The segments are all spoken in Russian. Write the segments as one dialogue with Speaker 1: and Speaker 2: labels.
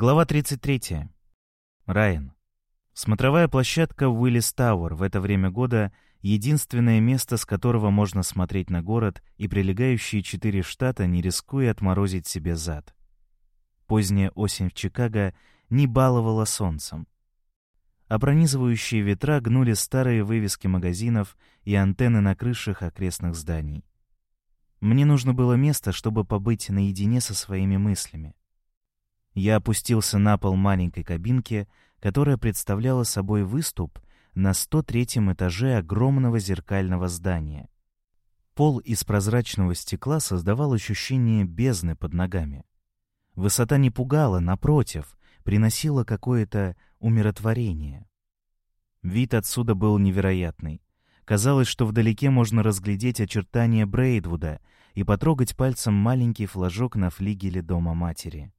Speaker 1: Глава 33. Райан. Смотровая площадка Уиллис Тауэр в это время года — единственное место, с которого можно смотреть на город и прилегающие четыре штата, не рискуя отморозить себе зад. Поздняя осень в Чикаго не баловала солнцем. А пронизывающие ветра гнули старые вывески магазинов и антенны на крышах окрестных зданий. Мне нужно было место, чтобы побыть наедине со своими мыслями. Я опустился на пол маленькой кабинки, которая представляла собой выступ на 103-м этаже огромного зеркального здания. Пол из прозрачного стекла создавал ощущение бездны под ногами. Высота не пугала, напротив, приносила какое-то умиротворение. Вид отсюда был невероятный. Казалось, что вдалеке можно разглядеть очертания Брейдвуда и потрогать пальцем маленький флажок на флигеле дома матери.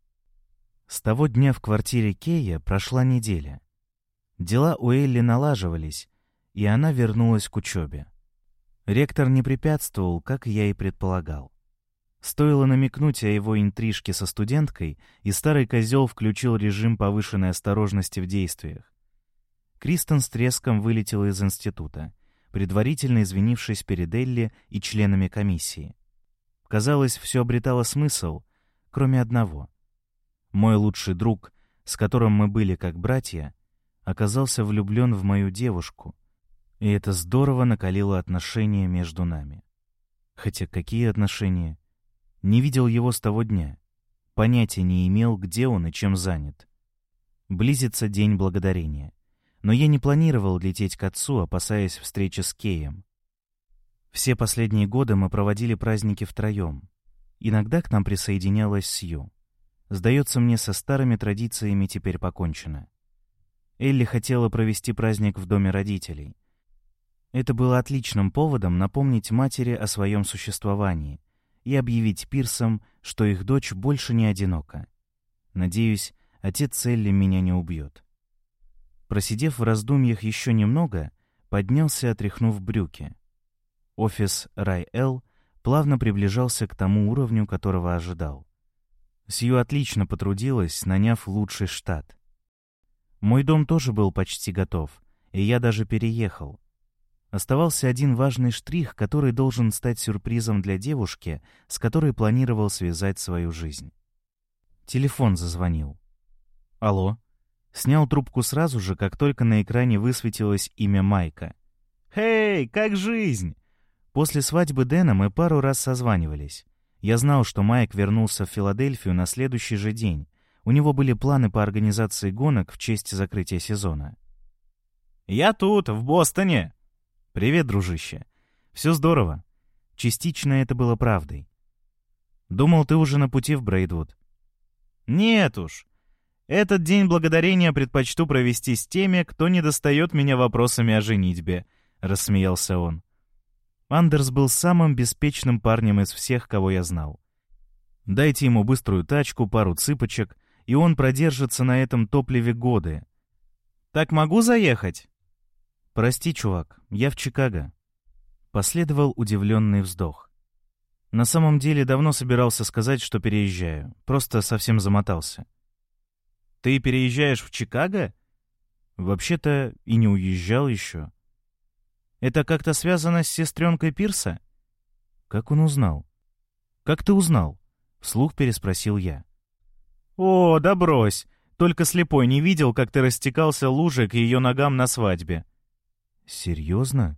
Speaker 1: С того дня в квартире Кея прошла неделя. Дела у Элли налаживались, и она вернулась к учебе. Ректор не препятствовал, как я и предполагал. Стоило намекнуть о его интрижке со студенткой, и старый козел включил режим повышенной осторожности в действиях. Кристен с треском вылетела из института, предварительно извинившись перед Элли и членами комиссии. Казалось, все обретало смысл, кроме одного — мой лучший друг, с которым мы были как братья, оказался влюблен в мою девушку, и это здорово накалило отношения между нами. Хотя какие отношения? Не видел его с того дня. Понятия не имел, где он и чем занят. Близится День Благодарения. Но я не планировал лететь к отцу, опасаясь встречи с Кеем. Все последние годы мы проводили праздники втроем. Иногда к нам присоединялась Сью. Сдается мне, со старыми традициями теперь покончено. Элли хотела провести праздник в доме родителей. Это было отличным поводом напомнить матери о своем существовании и объявить пирсам, что их дочь больше не одинока. Надеюсь, отец Элли меня не убьет. Просидев в раздумьях еще немного, поднялся, отряхнув брюки. Офис Рай-Эл плавно приближался к тому уровню, которого ожидал. Сью отлично потрудилась, наняв лучший штат. Мой дом тоже был почти готов, и я даже переехал. Оставался один важный штрих, который должен стать сюрпризом для девушки, с которой планировал связать свою жизнь. Телефон зазвонил. «Алло?» Снял трубку сразу же, как только на экране высветилось имя Майка. «Хей, как жизнь?» После свадьбы Дэна мы пару раз созванивались. Я знал, что Майк вернулся в Филадельфию на следующий же день. У него были планы по организации гонок в честь закрытия сезона. «Я тут, в Бостоне!» «Привет, дружище. Все здорово. Частично это было правдой. Думал, ты уже на пути в Брейдвуд». «Нет уж. Этот день благодарения предпочту провести с теми, кто не достает меня вопросами о женитьбе», — рассмеялся он. Андерс был самым беспечным парнем из всех, кого я знал. Дайте ему быструю тачку, пару цыпочек, и он продержится на этом топливе годы. «Так могу заехать?» «Прости, чувак, я в Чикаго». Последовал удивленный вздох. На самом деле давно собирался сказать, что переезжаю, просто совсем замотался. «Ты переезжаешь в Чикаго?» «Вообще-то и не уезжал еще». Это как-то связано с сестренкой Пирса? Как он узнал? Как ты узнал? Вслух переспросил я. О, да брось. Только слепой не видел, как ты растекался лужей к ее ногам на свадьбе. Серьезно?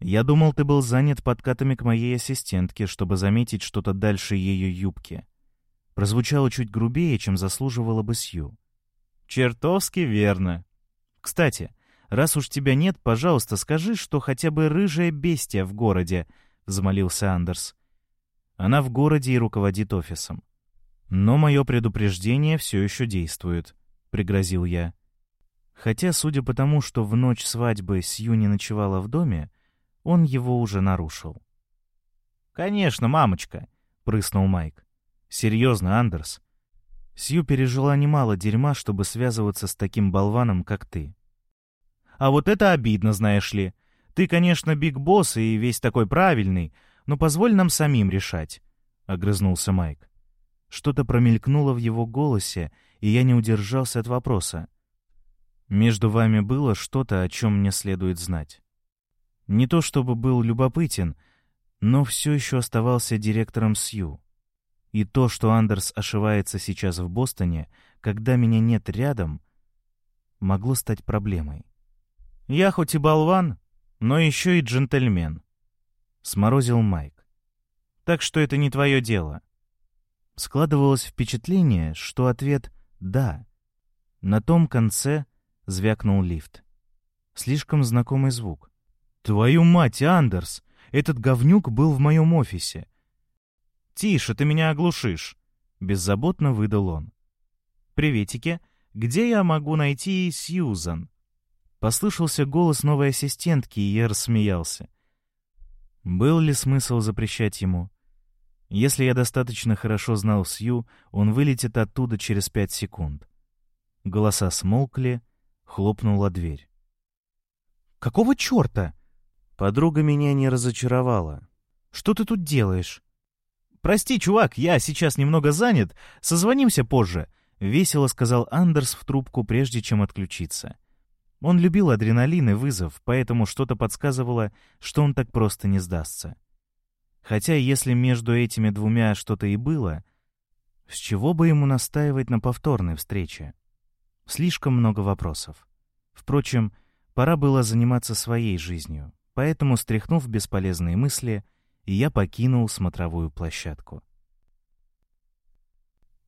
Speaker 1: Я думал, ты был занят подкатами к моей ассистентке, чтобы заметить что-то дальше ее юбки. Прозвучало чуть грубее, чем заслуживало бы Сью. Чертовски верно. Кстати, Раз уж тебя нет, пожалуйста, скажи, что хотя бы рыжая бестия в городе», — взмолился Андерс. «Она в городе и руководит офисом». «Но мое предупреждение все еще действует», — пригрозил я. Хотя, судя по тому, что в ночь свадьбы Сью не ночевала в доме, он его уже нарушил. «Конечно, мамочка», — прыснул Майк. «Серьезно, Андерс. Сью пережила немало дерьма, чтобы связываться с таким болваном, как ты. А вот это обидно, знаешь ли. Ты, конечно, биг-босс и весь такой правильный, но позволь нам самим решать», — огрызнулся Майк. Что-то промелькнуло в его голосе, и я не удержался от вопроса. «Между вами было что-то, о чем мне следует знать?» Не то чтобы был любопытен, но все еще оставался директором Сью. И то, что Андерс ошивается сейчас в Бостоне, когда меня нет рядом, могло стать проблемой. «Я хоть и болван, но еще и джентльмен», — сморозил Майк. «Так что это не твое дело». Складывалось впечатление, что ответ «да». На том конце звякнул лифт. Слишком знакомый звук. «Твою мать, Андерс! Этот говнюк был в моем офисе!» «Тише, ты меня оглушишь!» — беззаботно выдал он. «Приветики, где я могу найти Сьюзан?» Послышался голос новой ассистентки, и я рассмеялся. Был ли смысл запрещать ему? Если я достаточно хорошо знал Сью, он вылетит оттуда через пять секунд. Голоса смолкли, хлопнула дверь. «Какого черта?» Подруга меня не разочаровала. «Что ты тут делаешь?» «Прости, чувак, я сейчас немного занят. Созвонимся позже», — весело сказал Андерс в трубку, прежде чем отключиться. Он любил адреналин и вызов, поэтому что-то подсказывало, что он так просто не сдастся. Хотя если между этими двумя что-то и было, с чего бы ему настаивать на повторной встрече? Слишком много вопросов. Впрочем, пора было заниматься своей жизнью. Поэтому, стряхнув бесполезные мысли, я покинул смотровую площадку.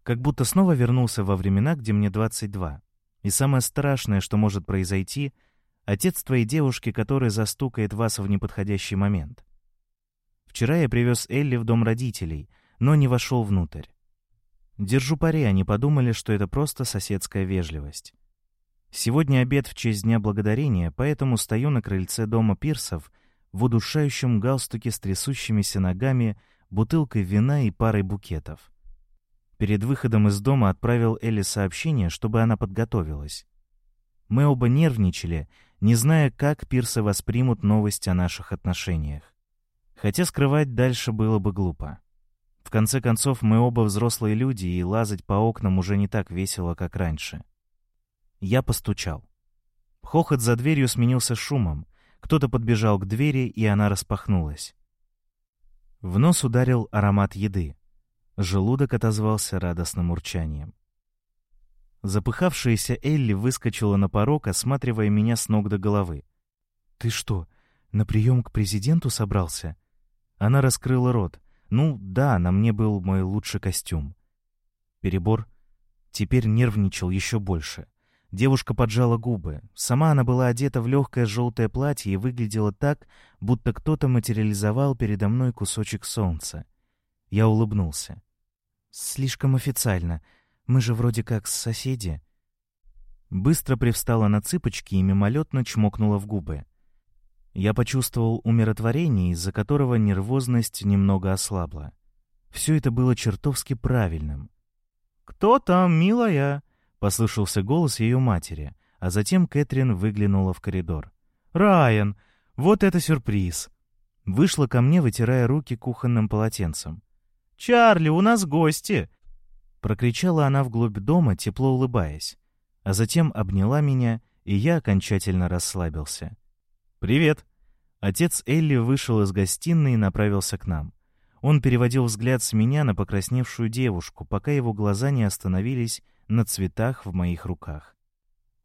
Speaker 1: Как будто снова вернулся во времена, где мне 22. И самое страшное, что может произойти, отец твоей девушки, который застукает вас в неподходящий момент. Вчера я привез Элли в дом родителей, но не вошел внутрь. Держу пари, они подумали, что это просто соседская вежливость. Сегодня обед в честь Дня Благодарения, поэтому стою на крыльце дома Пирсов в удушающем галстуке с трясущимися ногами, бутылкой вина и парой букетов. Перед выходом из дома отправил Элли сообщение, чтобы она подготовилась. Мы оба нервничали, не зная, как Пирсы воспримут новость о наших отношениях. Хотя скрывать дальше было бы глупо. В конце концов, мы оба взрослые люди, и лазать по окнам уже не так весело, как раньше. Я постучал. Хохот за дверью сменился шумом. Кто-то подбежал к двери, и она распахнулась. В нос ударил аромат еды. Желудок отозвался радостным урчанием. Запыхавшаяся Элли выскочила на порог, осматривая меня с ног до головы. «Ты что, на прием к президенту собрался?» Она раскрыла рот. «Ну, да, на мне был мой лучший костюм». Перебор теперь нервничал еще больше. Девушка поджала губы. Сама она была одета в легкое желтое платье и выглядела так, будто кто-то материализовал передо мной кусочек солнца. Я улыбнулся. «Слишком официально. Мы же вроде как соседи». Быстро привстала на цыпочки и мимолетно чмокнула в губы. Я почувствовал умиротворение, из-за которого нервозность немного ослабла. Все это было чертовски правильным. «Кто там, милая?» — послышался голос ее матери, а затем Кэтрин выглянула в коридор. «Райан, вот это сюрприз!» Вышла ко мне, вытирая руки кухонным полотенцем. «Чарли, у нас гости!» Прокричала она вглубь дома, тепло улыбаясь, а затем обняла меня, и я окончательно расслабился. «Привет!» Отец Элли вышел из гостиной и направился к нам. Он переводил взгляд с меня на покрасневшую девушку, пока его глаза не остановились на цветах в моих руках.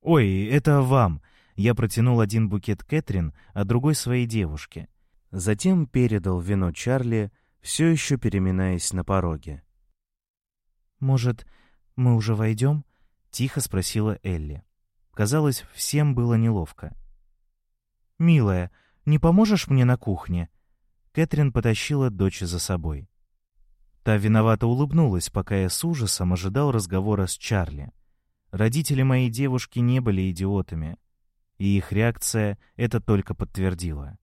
Speaker 1: «Ой, это вам!» Я протянул один букет Кэтрин, а другой своей девушке. Затем передал вино Чарли, все еще переминаясь на пороге. «Может, мы уже войдем?» — тихо спросила Элли. Казалось, всем было неловко. «Милая, не поможешь мне на кухне?» Кэтрин потащила дочь за собой. Та виновато улыбнулась, пока я с ужасом ожидал разговора с Чарли. Родители моей девушки не были идиотами, и их реакция это только подтвердила.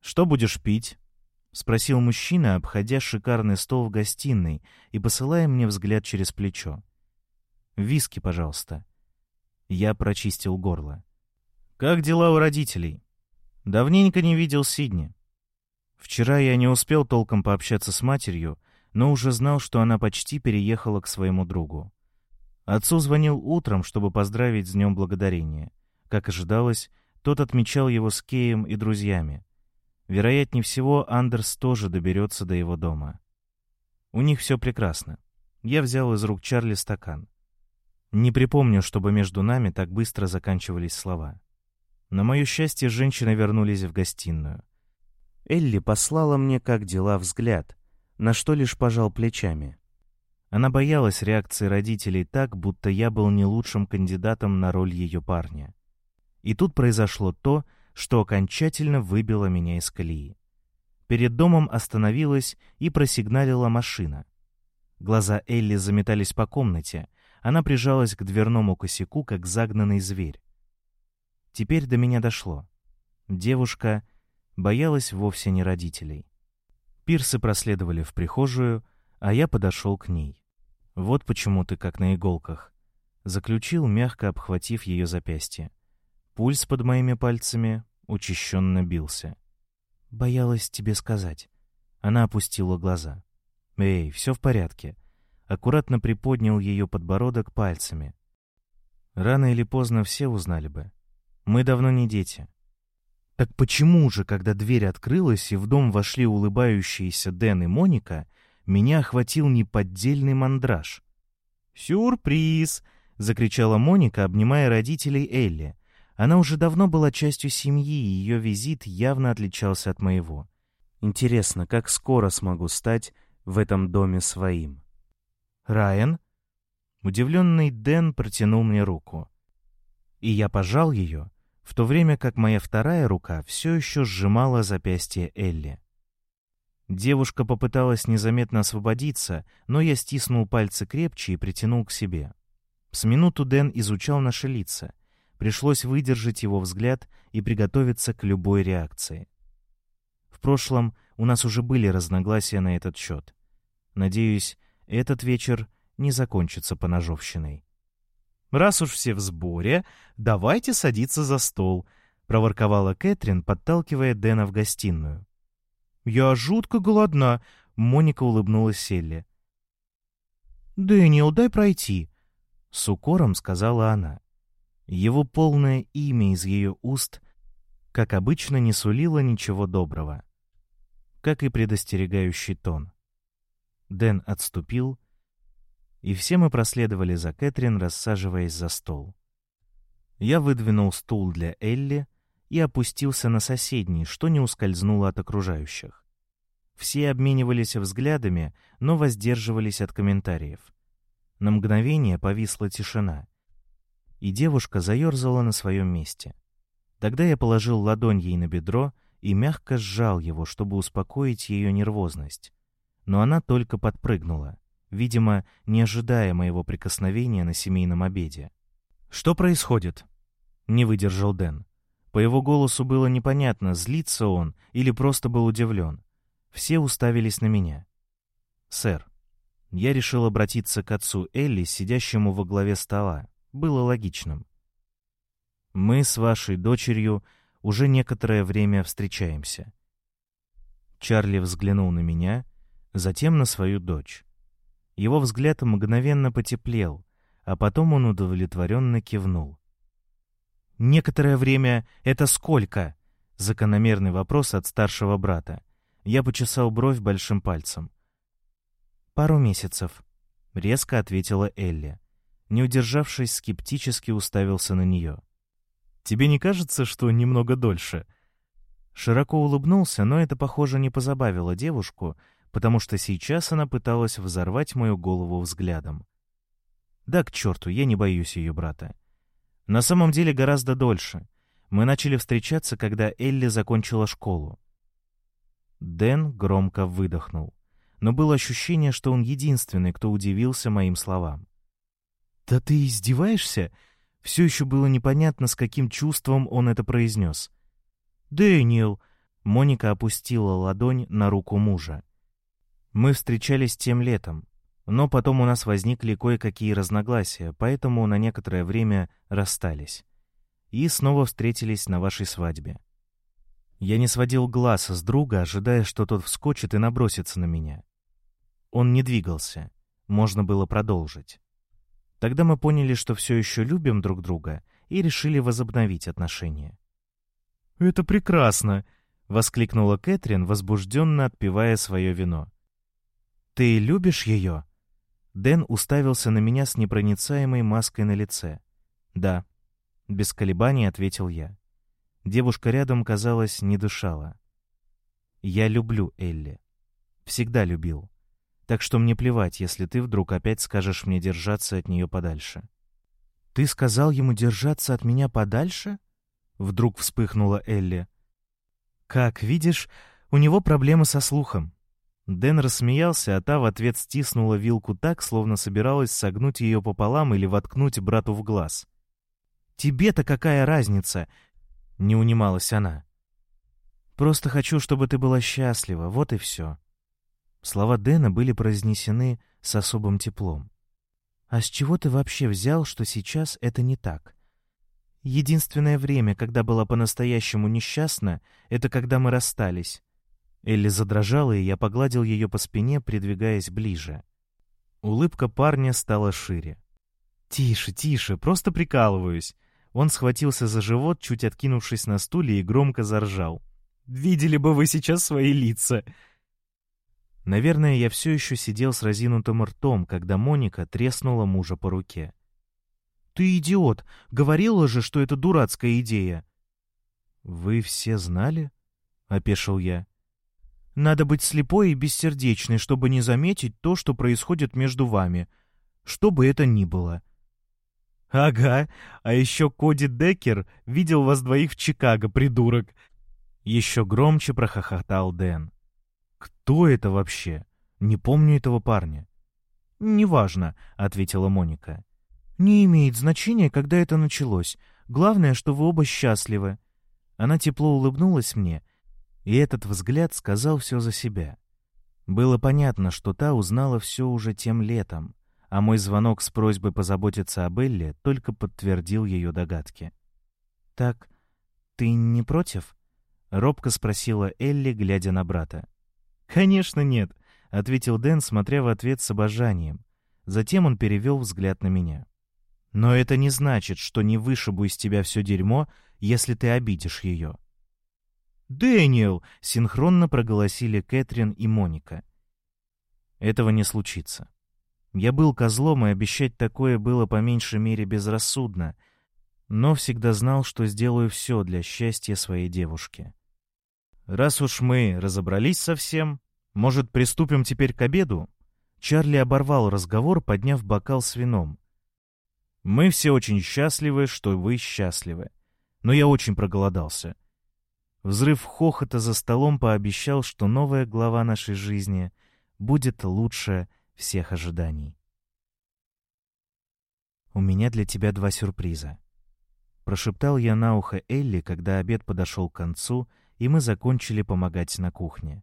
Speaker 1: «Что будешь пить?» — спросил мужчина, обходя шикарный стол в гостиной и посылая мне взгляд через плечо. «Виски, пожалуйста». Я прочистил горло. «Как дела у родителей?» «Давненько не видел Сидни. Вчера я не успел толком пообщаться с матерью, но уже знал, что она почти переехала к своему другу. Отцу звонил утром, чтобы поздравить с Днем Благодарения. Как ожидалось, тот отмечал его с Кеем и друзьями. Вероятнее всего, Андерс тоже доберется до его дома. У них все прекрасно. Я взял из рук Чарли стакан. Не припомню, чтобы между нами так быстро заканчивались слова. На мое счастье, женщины вернулись в гостиную. Элли послала мне, как дела, взгляд, на что лишь пожал плечами. Она боялась реакции родителей так, будто я был не лучшим кандидатом на роль ее парня. И тут произошло то, что окончательно выбило меня из колеи. Перед домом остановилась и просигналила машина. Глаза Элли заметались по комнате, она прижалась к дверному косяку, как загнанный зверь. Теперь до меня дошло. Девушка боялась вовсе не родителей. Пирсы проследовали в прихожую, а я подошел к ней. «Вот почему ты как на иголках», — заключил, мягко обхватив ее запястье. Пульс под моими пальцами учащенно бился. «Боялась тебе сказать». Она опустила глаза. «Эй, все в порядке». Аккуратно приподнял ее подбородок пальцами. Рано или поздно все узнали бы. Мы давно не дети. Так почему же, когда дверь открылась и в дом вошли улыбающиеся Дэн и Моника, меня охватил неподдельный мандраж? «Сюрприз!» — закричала Моника, обнимая родителей Элли. Она уже давно была частью семьи, и ее визит явно отличался от моего. Интересно, как скоро смогу стать в этом доме своим? «Райан?» Удивленный Дэн протянул мне руку. И я пожал ее, в то время как моя вторая рука все еще сжимала запястье Элли. Девушка попыталась незаметно освободиться, но я стиснул пальцы крепче и притянул к себе. С минуту Дэн изучал наши лица. Пришлось выдержать его взгляд и приготовиться к любой реакции. В прошлом у нас уже были разногласия на этот счет. Надеюсь, этот вечер не закончится поножовщиной. «Раз уж все в сборе, давайте садиться за стол», — проворковала Кэтрин, подталкивая Дэна в гостиную. «Я жутко голодна», — Моника улыбнулась Селли. «Дэниел, дай пройти», — с укором сказала она. Его полное имя из ее уст, как обычно, не сулило ничего доброго, как и предостерегающий тон. Дэн отступил, — и все мы проследовали за Кэтрин, рассаживаясь за стол. Я выдвинул стул для Элли и опустился на соседний, что не ускользнуло от окружающих. Все обменивались взглядами, но воздерживались от комментариев. На мгновение повисла тишина, и девушка заерзала на своем месте. Тогда я положил ладонь ей на бедро и мягко сжал его, чтобы успокоить ее нервозность. Но она только подпрыгнула видимо, не ожидая моего прикосновения на семейном обеде. «Что происходит?» — не выдержал Дэн. По его голосу было непонятно, злится он или просто был удивлен. Все уставились на меня. «Сэр, я решил обратиться к отцу Элли, сидящему во главе стола. Было логичным. Мы с вашей дочерью уже некоторое время встречаемся». Чарли взглянул на меня, затем на свою дочь. Его взгляд мгновенно потеплел, а потом он удовлетворенно кивнул. «Некоторое время — это сколько?» — закономерный вопрос от старшего брата. Я почесал бровь большим пальцем. «Пару месяцев», — резко ответила Элли. Не удержавшись, скептически уставился на нее. «Тебе не кажется, что немного дольше?» Широко улыбнулся, но это, похоже, не позабавило девушку, потому что сейчас она пыталась взорвать мою голову взглядом. Да к черту, я не боюсь ее брата. На самом деле гораздо дольше. Мы начали встречаться, когда Элли закончила школу. Дэн громко выдохнул, но было ощущение, что он единственный, кто удивился моим словам. «Да ты издеваешься?» Все еще было непонятно, с каким чувством он это произнес. «Дэниел!» Моника опустила ладонь на руку мужа. Мы встречались тем летом, но потом у нас возникли кое-какие разногласия, поэтому на некоторое время расстались. И снова встретились на вашей свадьбе. Я не сводил глаз с друга, ожидая, что тот вскочит и набросится на меня. Он не двигался. Можно было продолжить. Тогда мы поняли, что все еще любим друг друга, и решили возобновить отношения. «Это прекрасно!» — воскликнула Кэтрин, возбужденно отпивая свое вино. «Ты любишь ее?» Дэн уставился на меня с непроницаемой маской на лице. «Да», — без колебаний ответил я. Девушка рядом, казалось, не дышала. «Я люблю Элли. Всегда любил. Так что мне плевать, если ты вдруг опять скажешь мне держаться от нее подальше». «Ты сказал ему держаться от меня подальше?» Вдруг вспыхнула Элли. «Как видишь, у него проблемы со слухом». Дэн рассмеялся, а та в ответ стиснула вилку так, словно собиралась согнуть ее пополам или воткнуть брату в глаз. «Тебе-то какая разница?» — не унималась она. «Просто хочу, чтобы ты была счастлива, вот и все». Слова Дэна были произнесены с особым теплом. «А с чего ты вообще взял, что сейчас это не так?» «Единственное время, когда была по-настоящему несчастна, это когда мы расстались. Элли задрожала, и я погладил ее по спине, придвигаясь ближе. Улыбка парня стала шире. «Тише, тише, просто прикалываюсь». Он схватился за живот, чуть откинувшись на стуле, и громко заржал. «Видели бы вы сейчас свои лица!» Наверное, я все еще сидел с разинутым ртом, когда Моника треснула мужа по руке. «Ты идиот! Говорила же, что это дурацкая идея!» «Вы все знали?» — опешил я. Надо быть слепой и бессердечной, чтобы не заметить то, что происходит между вами, что бы это ни было. Ага, а еще Коди Деккер видел вас двоих в Чикаго, придурок. Еще громче прохохотал Дэн. Кто это вообще? Не помню этого парня. Неважно, ответила Моника. Не имеет значения, когда это началось. Главное, что вы оба счастливы. Она тепло улыбнулась мне, и этот взгляд сказал все за себя. Было понятно, что та узнала все уже тем летом, а мой звонок с просьбой позаботиться об Элле только подтвердил ее догадки. «Так, ты не против?» — робко спросила Элли, глядя на брата. «Конечно нет», — ответил Дэн, смотря в ответ с обожанием. Затем он перевел взгляд на меня. «Но это не значит, что не вышибу из тебя все дерьмо, если ты обидишь ее. «Дэниел!» — синхронно проголосили Кэтрин и Моника. Этого не случится. Я был козлом, и обещать такое было по меньшей мере безрассудно, но всегда знал, что сделаю все для счастья своей девушки. Раз уж мы разобрались со всем, может, приступим теперь к обеду? Чарли оборвал разговор, подняв бокал с вином. Мы все очень счастливы, что вы счастливы. Но я очень проголодался. Взрыв хохота за столом пообещал, что новая глава нашей жизни будет лучше всех ожиданий. «У меня для тебя два сюрприза», — прошептал я на ухо Элли, когда обед подошел к концу, и мы закончили помогать на кухне.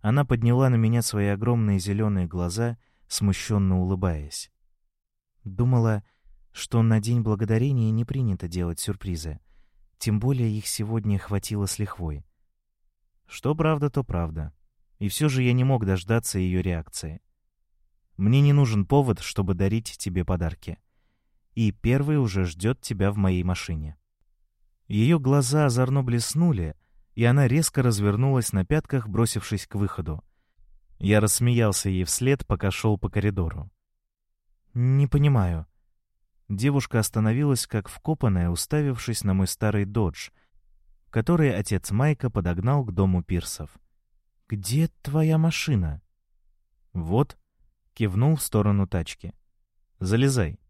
Speaker 1: Она подняла на меня свои огромные зеленые глаза, смущенно улыбаясь. Думала, что на День Благодарения не принято делать сюрпризы — тем более их сегодня хватило с лихвой. Что правда, то правда. И все же я не мог дождаться ее реакции. Мне не нужен повод, чтобы дарить тебе подарки. И первый уже ждет тебя в моей машине. Ее глаза озорно блеснули, и она резко развернулась на пятках, бросившись к выходу. Я рассмеялся ей вслед, пока шел по коридору. «Не понимаю», Девушка остановилась как вкопанная, уставившись на мой старый додж, который отец Майка подогнал к дому пирсов. «Где твоя машина?» «Вот», — кивнул в сторону тачки. «Залезай».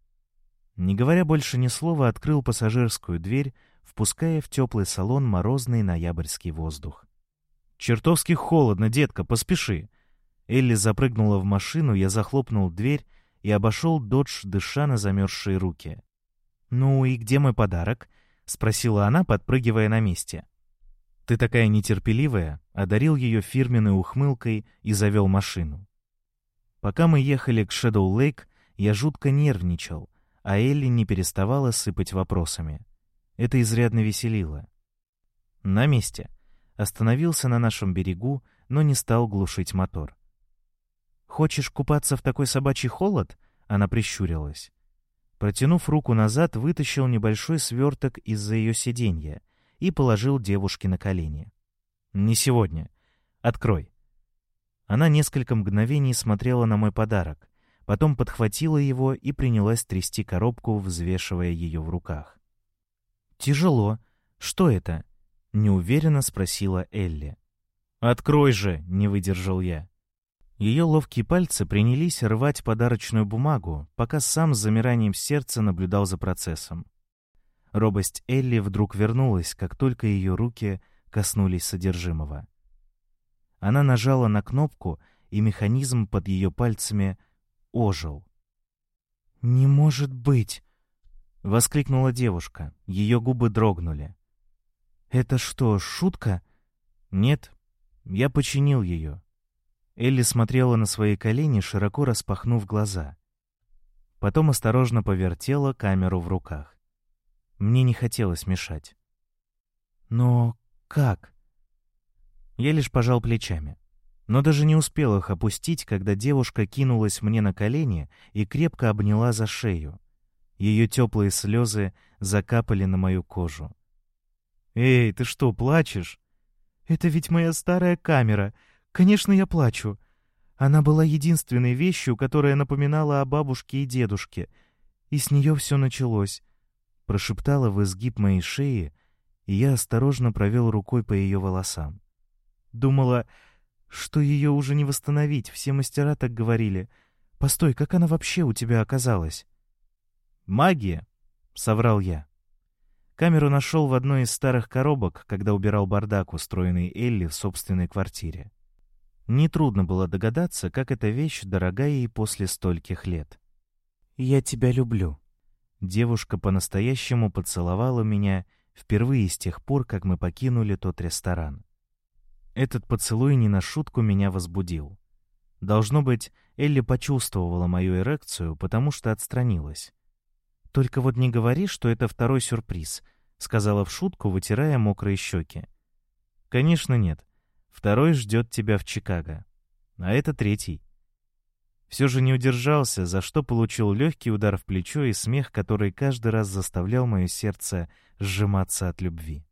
Speaker 1: Не говоря больше ни слова, открыл пассажирскую дверь, впуская в теплый салон морозный ноябрьский воздух. «Чертовски холодно, детка, поспеши!» Элли запрыгнула в машину, я захлопнул дверь и обошел додж, дыша на замерзшие руки. «Ну и где мой подарок?» — спросила она, подпрыгивая на месте. «Ты такая нетерпеливая», — одарил ее фирменной ухмылкой и завел машину. Пока мы ехали к Шэдоу-Лейк, я жутко нервничал, а Элли не переставала сыпать вопросами. Это изрядно веселило. На месте. Остановился на нашем берегу, но не стал глушить мотор. «Хочешь купаться в такой собачий холод?» Она прищурилась. Протянув руку назад, вытащил небольшой сверток из-за ее сиденья и положил девушке на колени. «Не сегодня. Открой». Она несколько мгновений смотрела на мой подарок, потом подхватила его и принялась трясти коробку, взвешивая ее в руках. «Тяжело. Что это?» — неуверенно спросила Элли. «Открой же!» — не выдержал я. Ее ловкие пальцы принялись рвать подарочную бумагу, пока сам с замиранием сердца наблюдал за процессом. Робость Элли вдруг вернулась, как только ее руки коснулись содержимого. Она нажала на кнопку, и механизм под ее пальцами ожил. «Не может быть!» — воскликнула девушка. Ее губы дрогнули. «Это что, шутка?» «Нет, я починил ее. Элли смотрела на свои колени, широко распахнув глаза. Потом осторожно повертела камеру в руках. Мне не хотелось мешать. «Но как?» Я лишь пожал плечами. Но даже не успел их опустить, когда девушка кинулась мне на колени и крепко обняла за шею. Ее теплые слезы закапали на мою кожу. «Эй, ты что, плачешь?» «Это ведь моя старая камера. Конечно, я плачу. Она была единственной вещью, которая напоминала о бабушке и дедушке. И с нее все началось. Прошептала в изгиб моей шеи, и я осторожно провел рукой по ее волосам. Думала, что ее уже не восстановить, все мастера так говорили. Постой, как она вообще у тебя оказалась? «Магия», — соврал я. Камеру нашел в одной из старых коробок, когда убирал бардак, устроенный Элли в собственной квартире. Нетрудно было догадаться, как эта вещь дорога ей после стольких лет. «Я тебя люблю». Девушка по-настоящему поцеловала меня впервые с тех пор, как мы покинули тот ресторан. Этот поцелуй не на шутку меня возбудил. Должно быть, Элли почувствовала мою эрекцию, потому что отстранилась. «Только вот не говори, что это второй сюрприз», — сказала в шутку, вытирая мокрые щеки. «Конечно нет. Второй ждет тебя в Чикаго. А это третий. Все же не удержался, за что получил легкий удар в плечо и смех, который каждый раз заставлял мое сердце сжиматься от любви.